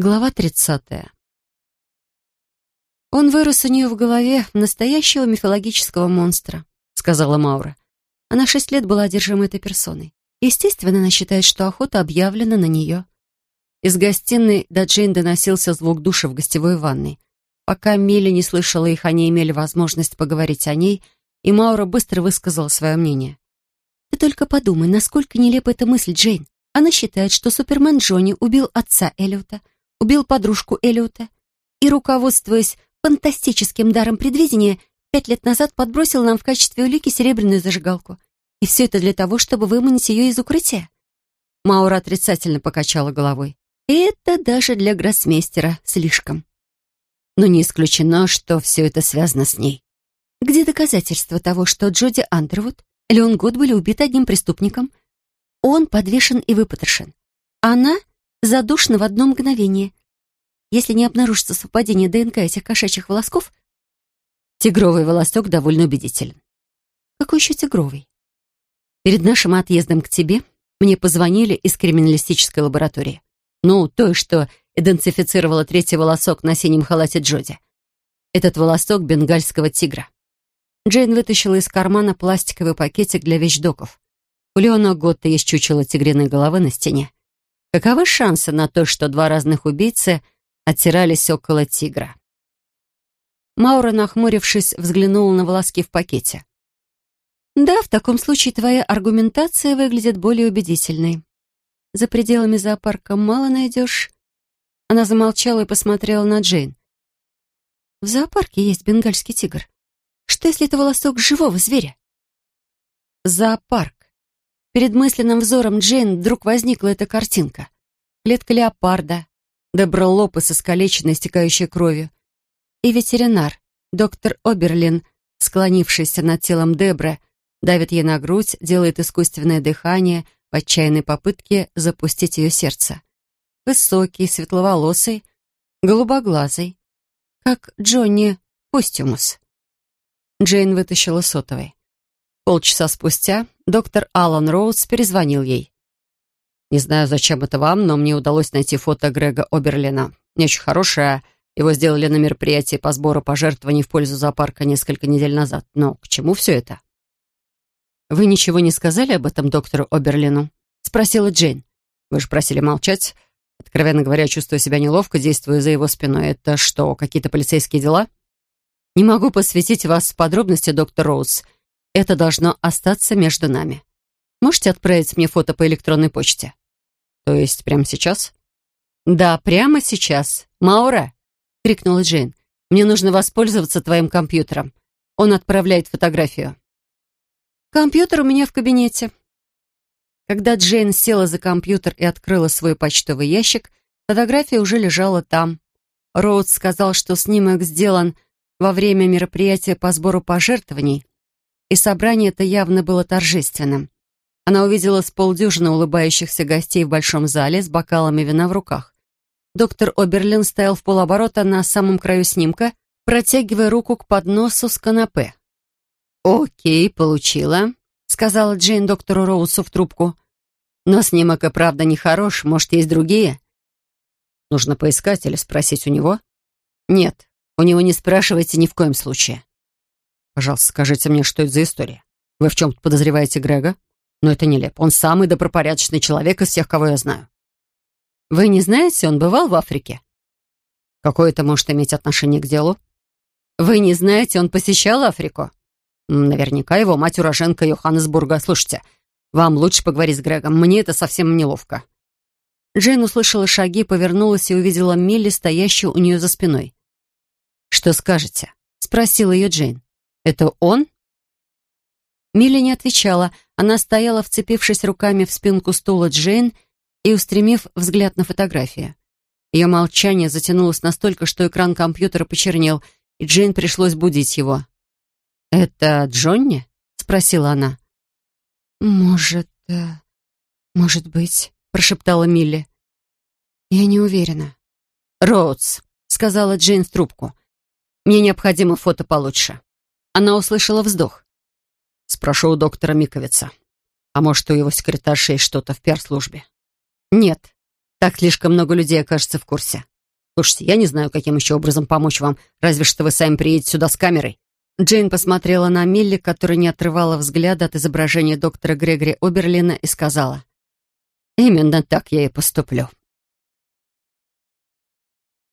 Глава 30. «Он вырос у нее в голове настоящего мифологического монстра», — сказала Маура. Она шесть лет была одержима этой персоной. Естественно, она считает, что охота объявлена на нее. Из гостиной до Джейн доносился звук душа в гостевой ванной. Пока Милли не слышала их, они имели возможность поговорить о ней, и Маура быстро высказала свое мнение. «Ты только подумай, насколько нелепа эта мысль, Джейн. Она считает, что Супермен Джонни убил отца Эллиота, убил подружку Эллиота и, руководствуясь фантастическим даром предвидения, пять лет назад подбросил нам в качестве улики серебряную зажигалку. И все это для того, чтобы выманить ее из укрытия. Маура отрицательно покачала головой. Это даже для гроссмейстера слишком. Но не исключено, что все это связано с ней. Где доказательства того, что Джоди Андервуд, Леон Гуд были убиты одним преступником? Он подвешен и выпотрошен. Она задушена в одно мгновение. Если не обнаружится совпадение ДНК этих кошачьих волосков, тигровый волосок довольно убедителен. Какой еще тигровый? Перед нашим отъездом к тебе мне позвонили из криминалистической лаборатории. Ну, той, что идентифицировала третий волосок на синем халате Джоди. Этот волосок бенгальского тигра. Джейн вытащила из кармана пластиковый пакетик для вещдоков. У Леона Готта есть чучело тигриной головы на стене. Каковы шансы на то, что два разных убийцы оттирались около тигра? Маура, нахмурившись, взглянула на волоски в пакете. «Да, в таком случае твоя аргументация выглядит более убедительной. За пределами зоопарка мало найдешь». Она замолчала и посмотрела на Джейн. «В зоопарке есть бенгальский тигр. Что, если это волосок живого зверя?» «Зоопарк. Перед мысленным взором Джейн вдруг возникла эта картинка. Клетка леопарда, Дебра Лопес, искалеченная, истекающая кровью. И ветеринар, доктор Оберлин, склонившийся над телом Дебры, давит ей на грудь, делает искусственное дыхание в отчаянной попытке запустить ее сердце. Высокий, светловолосый, голубоглазый, как Джонни Пустимус. Джейн вытащила сотовый. Полчаса спустя доктор Алан Роуз перезвонил ей. «Не знаю, зачем это вам, но мне удалось найти фото Грега Оберлина. Не очень хорошее. Его сделали на мероприятии по сбору пожертвований в пользу зоопарка несколько недель назад. Но к чему все это?» «Вы ничего не сказали об этом доктору Оберлину?» — спросила Джейн. «Вы же просили молчать. Откровенно говоря, чувствую себя неловко, действуя за его спиной. Это что, какие-то полицейские дела?» «Не могу посвятить вас в подробности, доктор Роуз. Это должно остаться между нами. Можете отправить мне фото по электронной почте? То есть прямо сейчас? Да, прямо сейчас. Маура, крикнула Джейн. Мне нужно воспользоваться твоим компьютером. Он отправляет фотографию. Компьютер у меня в кабинете. Когда Джейн села за компьютер и открыла свой почтовый ящик, фотография уже лежала там. Роуд сказал, что снимок сделан во время мероприятия по сбору пожертвований, и собрание это явно было торжественным. Она увидела с полдюжины улыбающихся гостей в большом зале с бокалами вина в руках. Доктор Оберлин стоял в полоборота на самом краю снимка, протягивая руку к подносу с канапе. «Окей, получила», — сказала Джейн доктору Роусу в трубку. «Но снимок и правда нехорош, может, есть другие?» «Нужно поискать или спросить у него?» «Нет, у него не спрашивайте ни в коем случае. Пожалуйста, скажите мне, что это за история? Вы в чем-то подозреваете Грега? Но это нелепо. Он самый добропорядочный человек из всех, кого я знаю. Вы не знаете, он бывал в Африке? Какое это может иметь отношение к делу? Вы не знаете, он посещал Африку? Наверняка его мать уроженка Йоханнесбурга. Слушайте, вам лучше поговорить с Грегом. Мне это совсем неловко. Джейн услышала шаги, повернулась и увидела Милли, стоящую у нее за спиной. «Что скажете?» — спросила ее Джейн. «Это он?» Милли не отвечала. Она стояла, вцепившись руками в спинку стула Джейн и устремив взгляд на фотографию. Ее молчание затянулось настолько, что экран компьютера почернел, и Джейн пришлось будить его. «Это Джонни?» — спросила она. «Может, э, может быть», — прошептала Милли. «Я не уверена». «Роудс», — сказала Джейн в трубку. «Мне необходимо фото получше». Она услышала вздох. «Спрошу у доктора Миковица. А может, у его секретарши есть что-то в пиар-службе?» «Нет». Так слишком много людей окажется в курсе. Слушайте, я не знаю, каким еще образом помочь вам, разве что вы сами приедете сюда с камерой». Джейн посмотрела на Милли, которая не отрывала взгляда от изображения доктора Грегори Оберлина, и сказала, «Именно так я и поступлю».